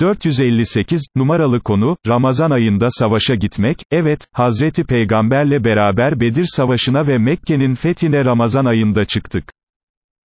458, numaralı konu, Ramazan ayında savaşa gitmek, evet, Hazreti Peygamberle beraber Bedir Savaşı'na ve Mekke'nin fethine Ramazan ayında çıktık.